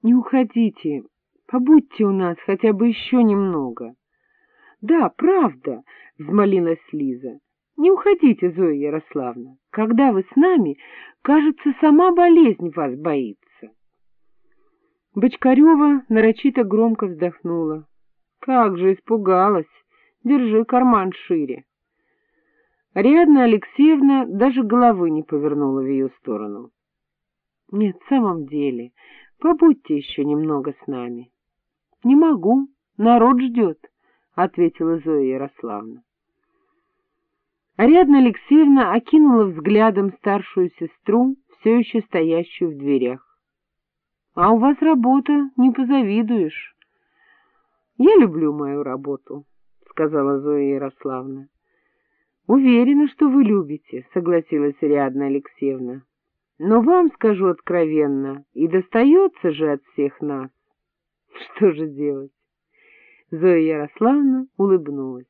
— Не уходите, побудьте у нас хотя бы еще немного. — Да, правда, — взмолилась Лиза. — Не уходите, Зоя Ярославна. Когда вы с нами, кажется, сама болезнь вас боится. Бочкарева нарочито громко вздохнула. — Как же испугалась! Держи карман шире. Ариадна Алексеевна даже головы не повернула в ее сторону. — Нет, в самом деле, побудьте еще немного с нами. — Не могу, народ ждет, — ответила Зоя Ярославна. Ариадна Алексеевна окинула взглядом старшую сестру, все еще стоящую в дверях. — А у вас работа, не позавидуешь. — Я люблю мою работу, — сказала Зоя Ярославна. Уверена, что вы любите, — согласилась Ариадна Алексеевна. Но вам, скажу откровенно, и достается же от всех нас. Что же делать? Зоя Ярославна улыбнулась.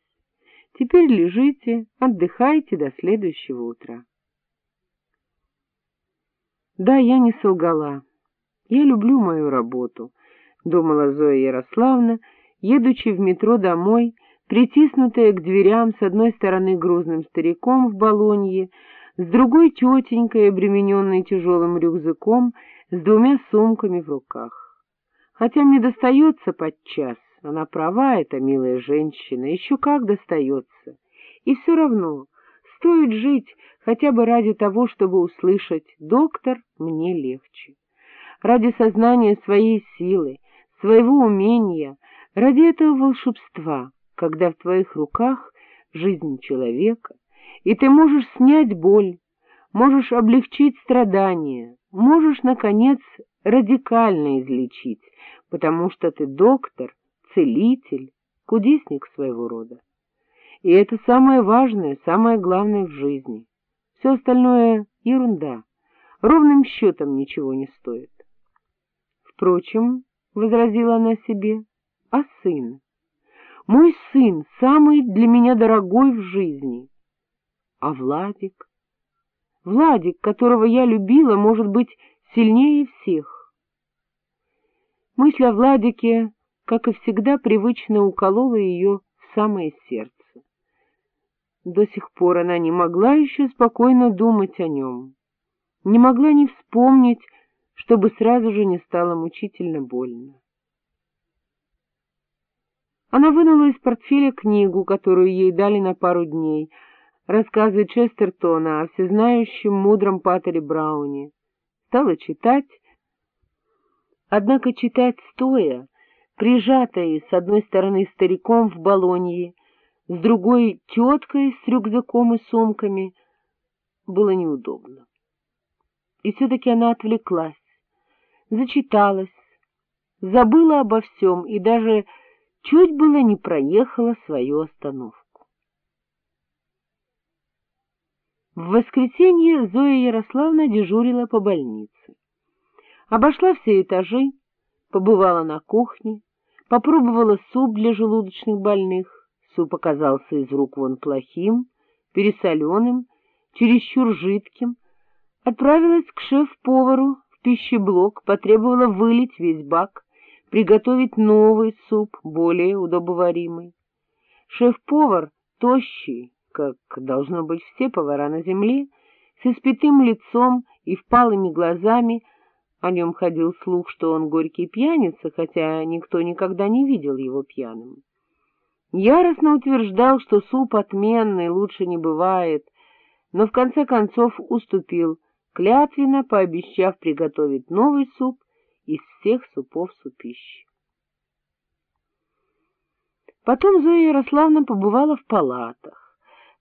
Теперь лежите, отдыхайте до следующего утра. Да, я не солгала. Я люблю мою работу, — думала Зоя Ярославна, едучи в метро домой, — притиснутая к дверям с одной стороны грузным стариком в балонье, с другой тетенькой, обремененной тяжелым рюкзаком, с двумя сумками в руках. Хотя мне достается подчас, она права, эта милая женщина, еще как достается. И все равно стоит жить хотя бы ради того, чтобы услышать «доктор, мне легче». Ради сознания своей силы, своего умения, ради этого волшебства — когда в твоих руках жизнь человека, и ты можешь снять боль, можешь облегчить страдания, можешь, наконец, радикально излечить, потому что ты доктор, целитель, кудесник своего рода. И это самое важное, самое главное в жизни. Все остальное — ерунда, ровным счетом ничего не стоит. Впрочем, — возразила она себе, — а сын? Мой сын самый для меня дорогой в жизни. А Владик? Владик, которого я любила, может быть, сильнее всех. Мысль о Владике, как и всегда, привычно уколола ее в самое сердце. До сих пор она не могла еще спокойно думать о нем, не могла не вспомнить, чтобы сразу же не стало мучительно больно. Она вынула из портфеля книгу, которую ей дали на пару дней, рассказы Честертона о всезнающем мудром Паттере Брауне. Стала читать, однако читать стоя, прижатой с одной стороны стариком в Болонье, с другой теткой с рюкзаком и сумками, было неудобно. И все-таки она отвлеклась, зачиталась, забыла обо всем и даже чуть было не проехала свою остановку. В воскресенье Зоя Ярославна дежурила по больнице. Обошла все этажи, побывала на кухне, попробовала суп для желудочных больных. Суп оказался из рук вон плохим, пересоленым, чересчур жидким. Отправилась к шеф-повару в пищеблок, потребовала вылить весь бак, приготовить новый суп, более удобоваримый. Шеф-повар, тощий, как должно быть все повара на земле, с испятым лицом и впалыми глазами, о нем ходил слух, что он горький пьяница, хотя никто никогда не видел его пьяным. Яростно утверждал, что суп отменный, лучше не бывает, но в конце концов уступил, клятвенно пообещав приготовить новый суп из всех супов супищ. Потом Зоя Ярославна побывала в палатах.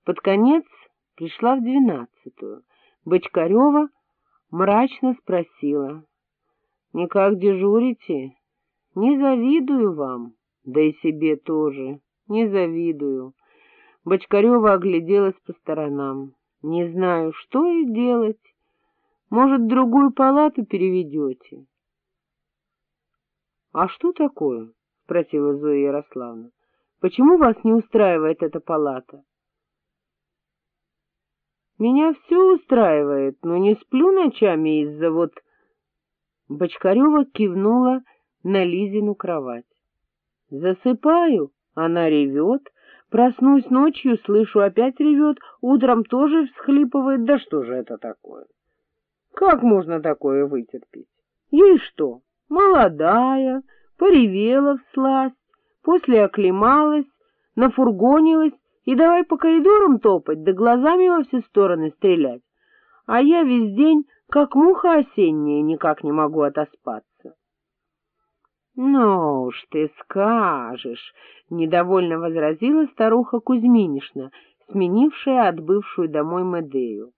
Под конец пришла в двенадцатую. Бочкарева мрачно спросила. — Никак дежурите? Не завидую вам, да и себе тоже, не завидую. Бочкарева огляделась по сторонам. Не знаю, что и делать. Может, другую палату переведете? — А что такое? — спросила Зоя Ярославна. — Почему вас не устраивает эта палата? — Меня все устраивает, но не сплю ночами из-за вот... Бочкарева кивнула на Лизину кровать. Засыпаю, она ревет, проснусь ночью, слышу, опять ревет, утром тоже всхлипывает, да что же это такое? Как можно такое вытерпеть? Ей что, молодая, поревела всласть, после оклемалась, нафургонилась и давай по коридорам топать, да глазами во все стороны стрелять. А я весь день, как муха осенняя, никак не могу отоспаться. — Ну уж ты скажешь, — недовольно возразила старуха Кузьминишна, сменившая отбывшую домой Медею.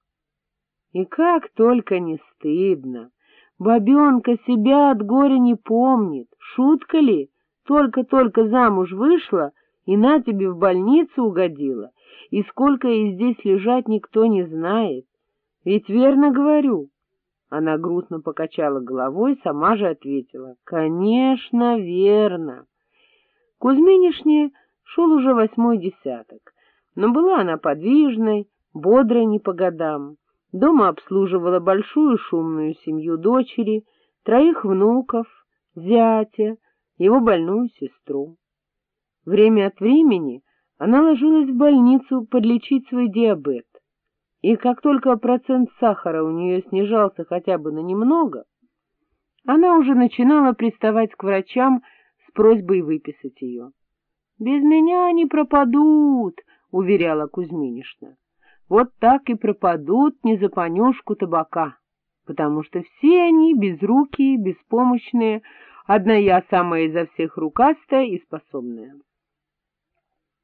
И как только не стыдно! Бабенка себя от горя не помнит. Шутка ли? Только-только замуж вышла, и на тебе в больницу угодила, и сколько ей здесь лежать никто не знает. Ведь верно говорю, она грустно покачала головой, сама же ответила. — Конечно, верно. Кузьминишне шел уже восьмой десяток, но была она подвижной, бодрой не по годам. Дома обслуживала большую шумную семью дочери, троих внуков, зятя, его больную сестру. Время от времени она ложилась в больницу подлечить свой диабет и как только процент сахара у нее снижался хотя бы на немного, она уже начинала приставать к врачам с просьбой выписать ее. — Без меня они пропадут, — уверяла Кузьминишна. — Вот так и пропадут не за понюшку табака, потому что все они безрукие, беспомощные, одна я самая изо всех рукастая и способная.